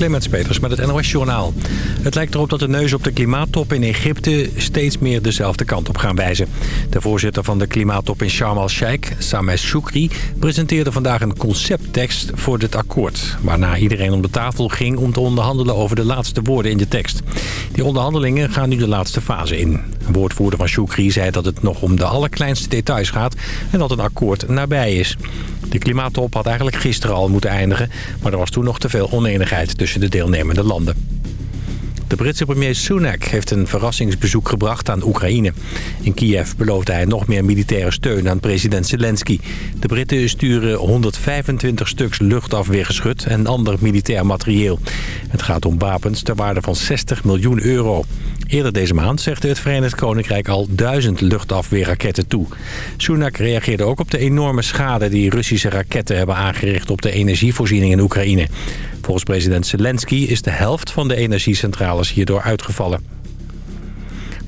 Clemens met het NOS Journaal. Het lijkt erop dat de neus op de klimaattop in Egypte steeds meer dezelfde kant op gaan wijzen. De voorzitter van de klimaattop in Sharm el-Sheikh, Sameh Shoukri... presenteerde vandaag een concepttekst voor dit akkoord... waarna iedereen om de tafel ging om te onderhandelen over de laatste woorden in de tekst. Die onderhandelingen gaan nu de laatste fase in. Een woordvoerder van Shoukri zei dat het nog om de allerkleinste details gaat... en dat een akkoord nabij is. De klimaattop had eigenlijk gisteren al moeten eindigen... maar er was toen nog te veel oneenigheid tussen de deelnemende landen. De Britse premier Sunak heeft een verrassingsbezoek gebracht aan Oekraïne. In Kiev beloofde hij nog meer militaire steun aan president Zelensky. De Britten sturen 125 stuks luchtafweergeschut en ander militair materieel. Het gaat om wapens ter waarde van 60 miljoen euro. Eerder deze maand zegde het Verenigd Koninkrijk al duizend luchtafweerraketten toe. Sunak reageerde ook op de enorme schade die Russische raketten hebben aangericht op de energievoorziening in Oekraïne. Volgens president Zelensky is de helft van de energiecentrales hierdoor uitgevallen.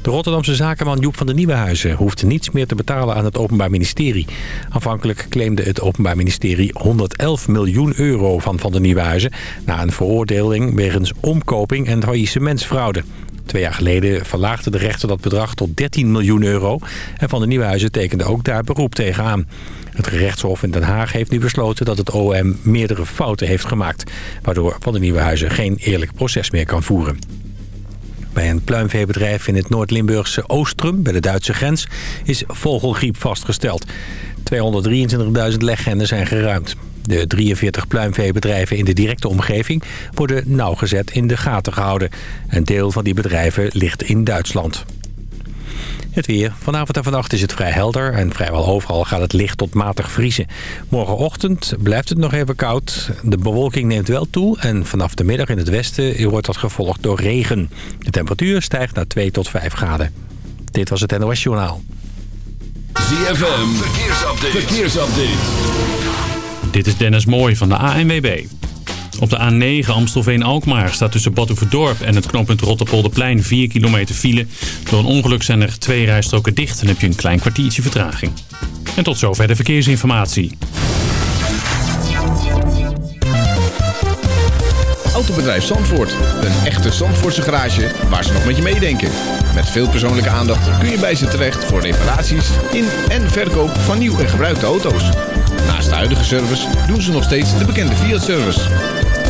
De Rotterdamse zakenman Joep van der Nieuwenhuizen hoeft niets meer te betalen aan het Openbaar Ministerie. Aanvankelijk claimde het Openbaar Ministerie 111 miljoen euro van Van der Nieuwenhuizen... na een veroordeling wegens omkoping en faillissementsfraude. Twee jaar geleden verlaagde de rechter dat bedrag tot 13 miljoen euro... en Van der Nieuwenhuizen tekende ook daar beroep tegen aan. Het gerechtshof in Den Haag heeft nu besloten dat het OM meerdere fouten heeft gemaakt... waardoor Van der Nieuwenhuizen geen eerlijk proces meer kan voeren. Bij een pluimveebedrijf in het Noord-Limburgse Oostrum, bij de Duitse grens, is vogelgriep vastgesteld. 223.000 leggenden zijn geruimd. De 43 pluimveebedrijven in de directe omgeving worden nauwgezet in de gaten gehouden. Een deel van die bedrijven ligt in Duitsland. Het weer. Vanavond en vannacht is het vrij helder en vrijwel overal gaat het licht tot matig vriezen. Morgenochtend blijft het nog even koud. De bewolking neemt wel toe en vanaf de middag in het westen wordt dat gevolgd door regen. De temperatuur stijgt naar 2 tot 5 graden. Dit was het NOS Journaal. ZFM. Verkeersupdate. Verkeersupdate. Dit is Dennis Mooij van de ANWB. Op de A9 Amstelveen-Alkmaar staat tussen Badhoevedorp en het knooppunt Rotterpolderplein 4 kilometer file. Door een ongeluk zijn er twee rijstroken dicht en heb je een klein kwartiertje vertraging. En tot zover de verkeersinformatie. Autobedrijf Zandvoort. Een echte Zandvoortse garage waar ze nog met je meedenken. Met veel persoonlijke aandacht kun je bij ze terecht voor reparaties in en verkoop van nieuw en gebruikte auto's. Naast de huidige service doen ze nog steeds de bekende Fiat-service.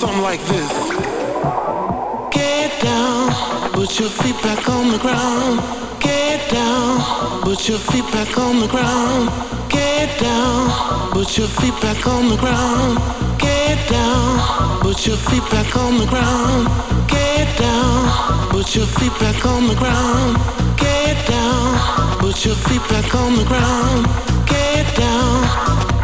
Something like this. Get down, put your feet back on the ground. Get down, put your feet back on the ground. Get down, put your feet back on the ground. Get down, put your feet back on the ground. Get down, put your feet back on the ground. Get down, put your feet back on the ground. Get down,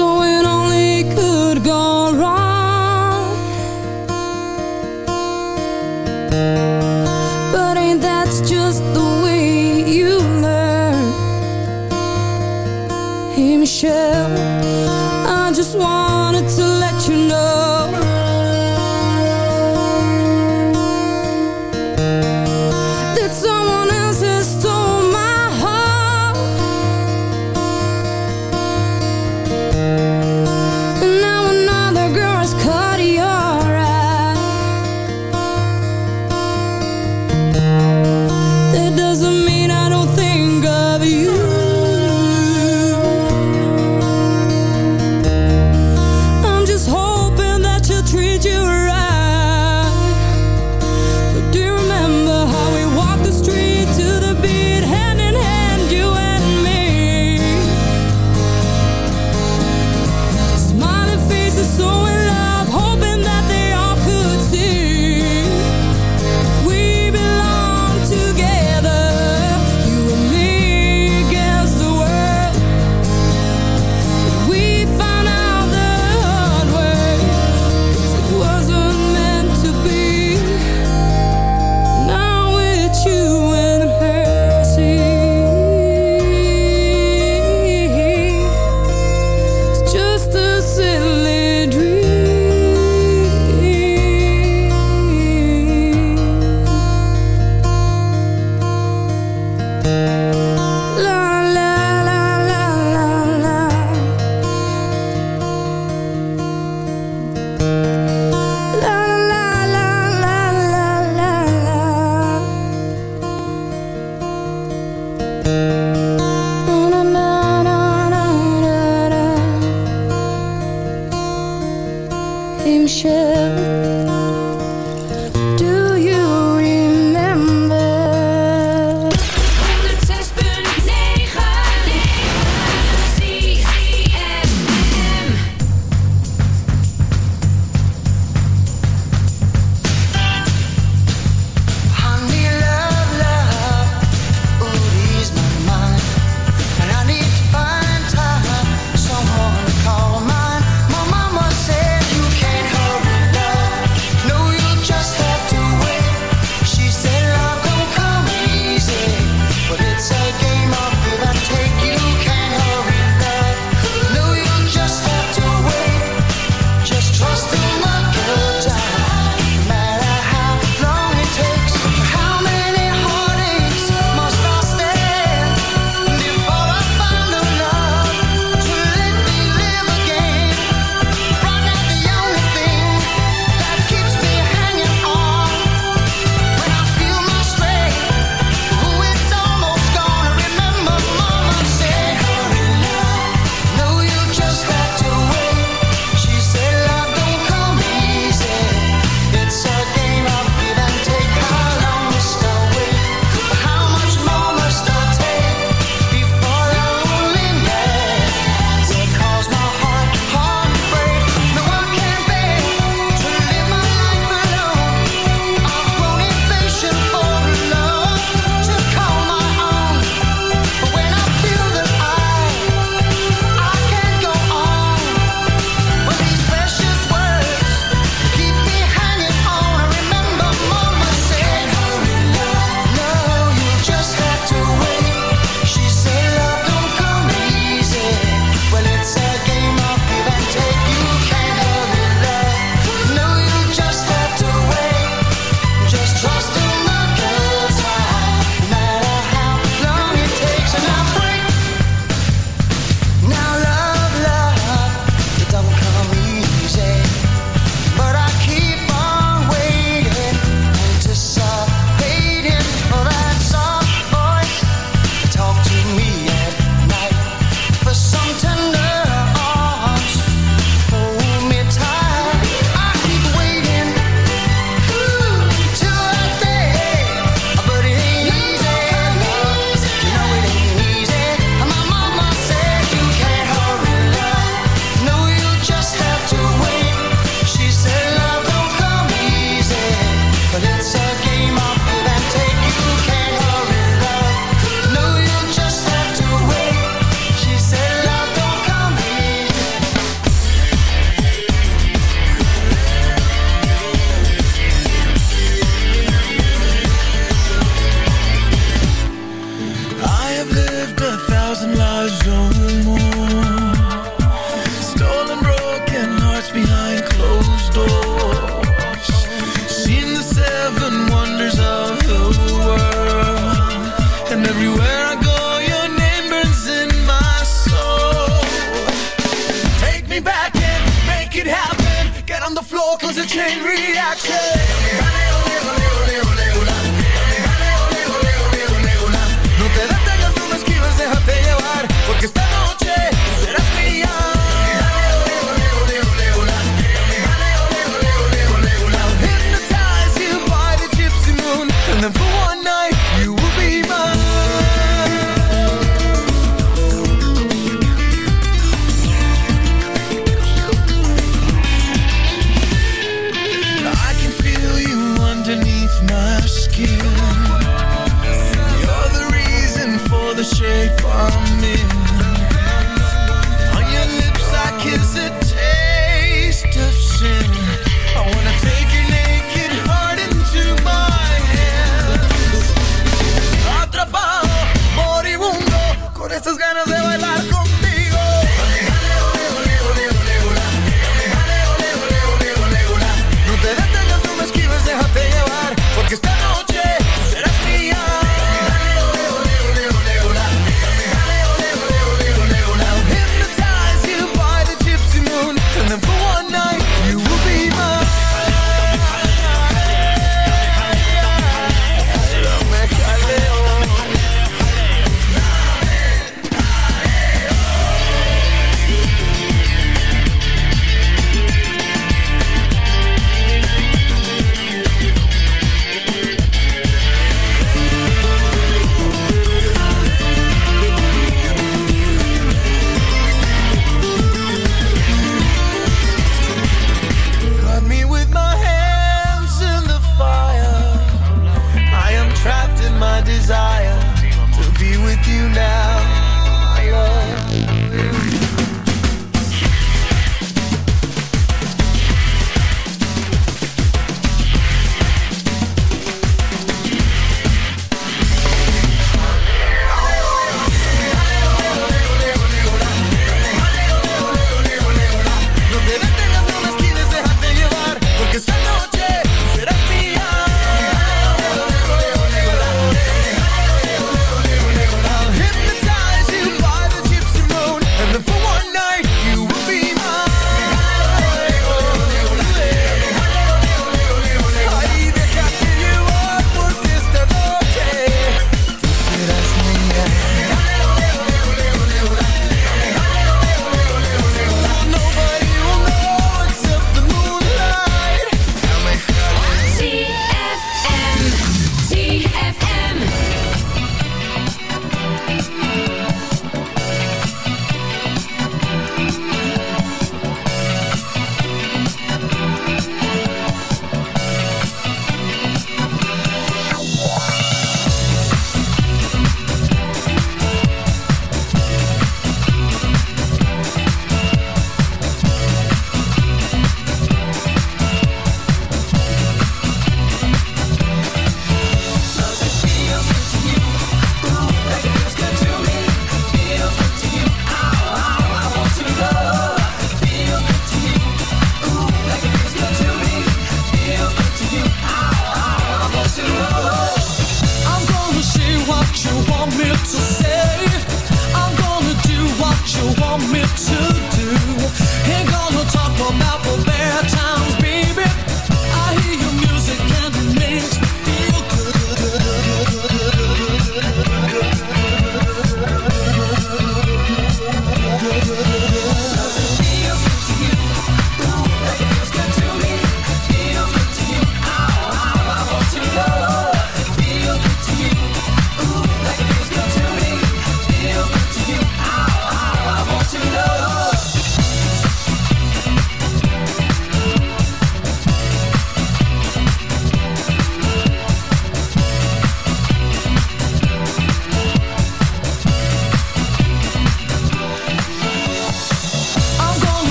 So it only could go wrong. But ain't that just the way you learn? Hey Michelle.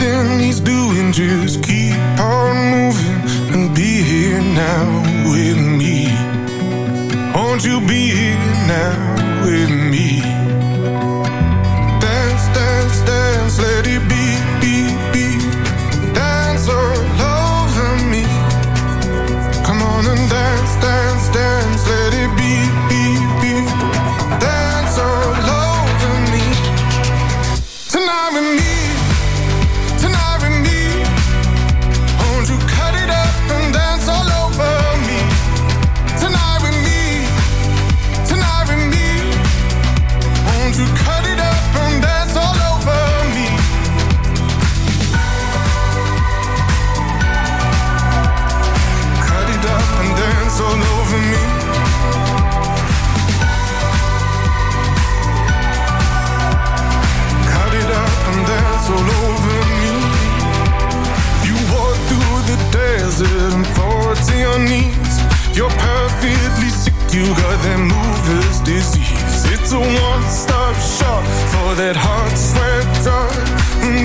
nothing he's doing, just keep on moving and be here now. constantly sick, you got that mover's disease. It's a one stop shop for that hot sweater.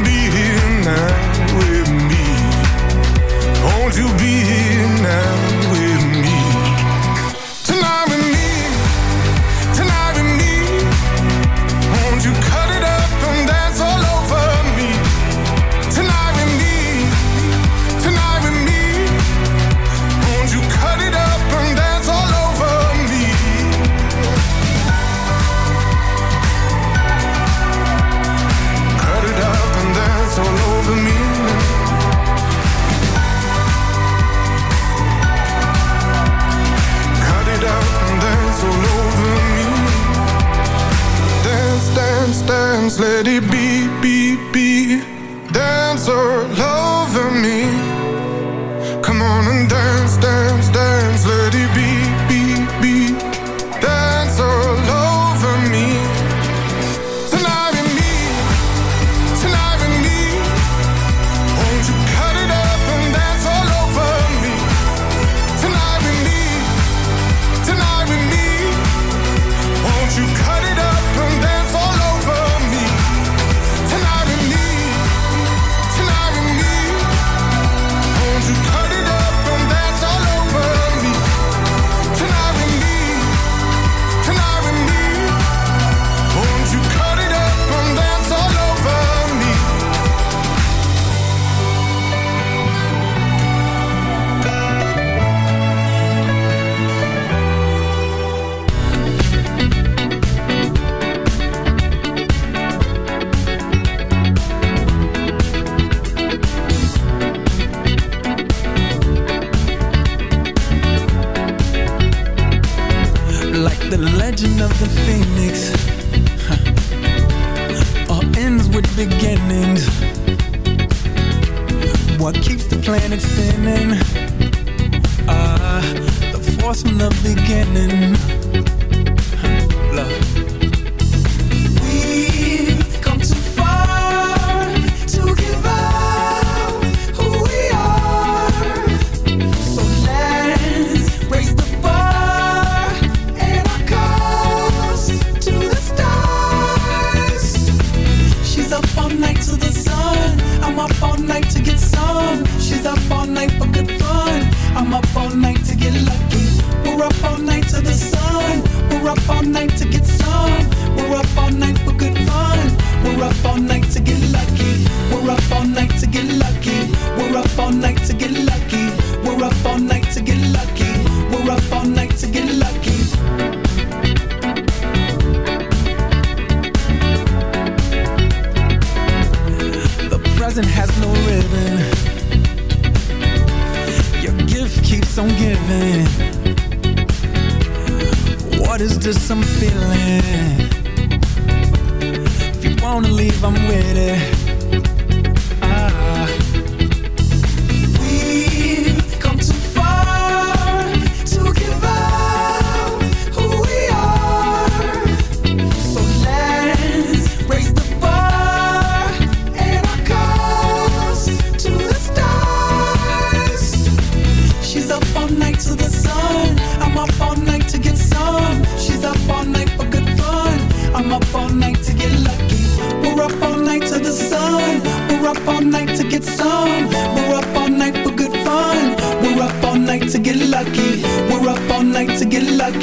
Be here now with me. Won't you be here now with me? thing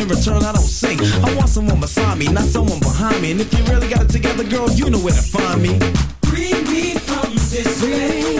in return I don't sing. I want someone beside me, not someone behind me. And if you really got it together, girl, you know where to find me. Free me from this way.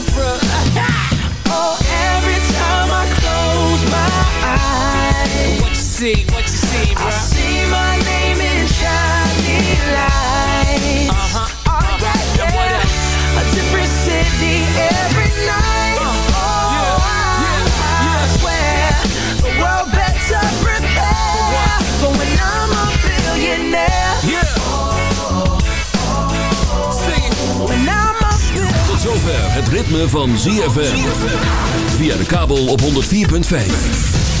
see? What you see, bro? See my name in zover het ritme van ZFM. Via de kabel op 104.5.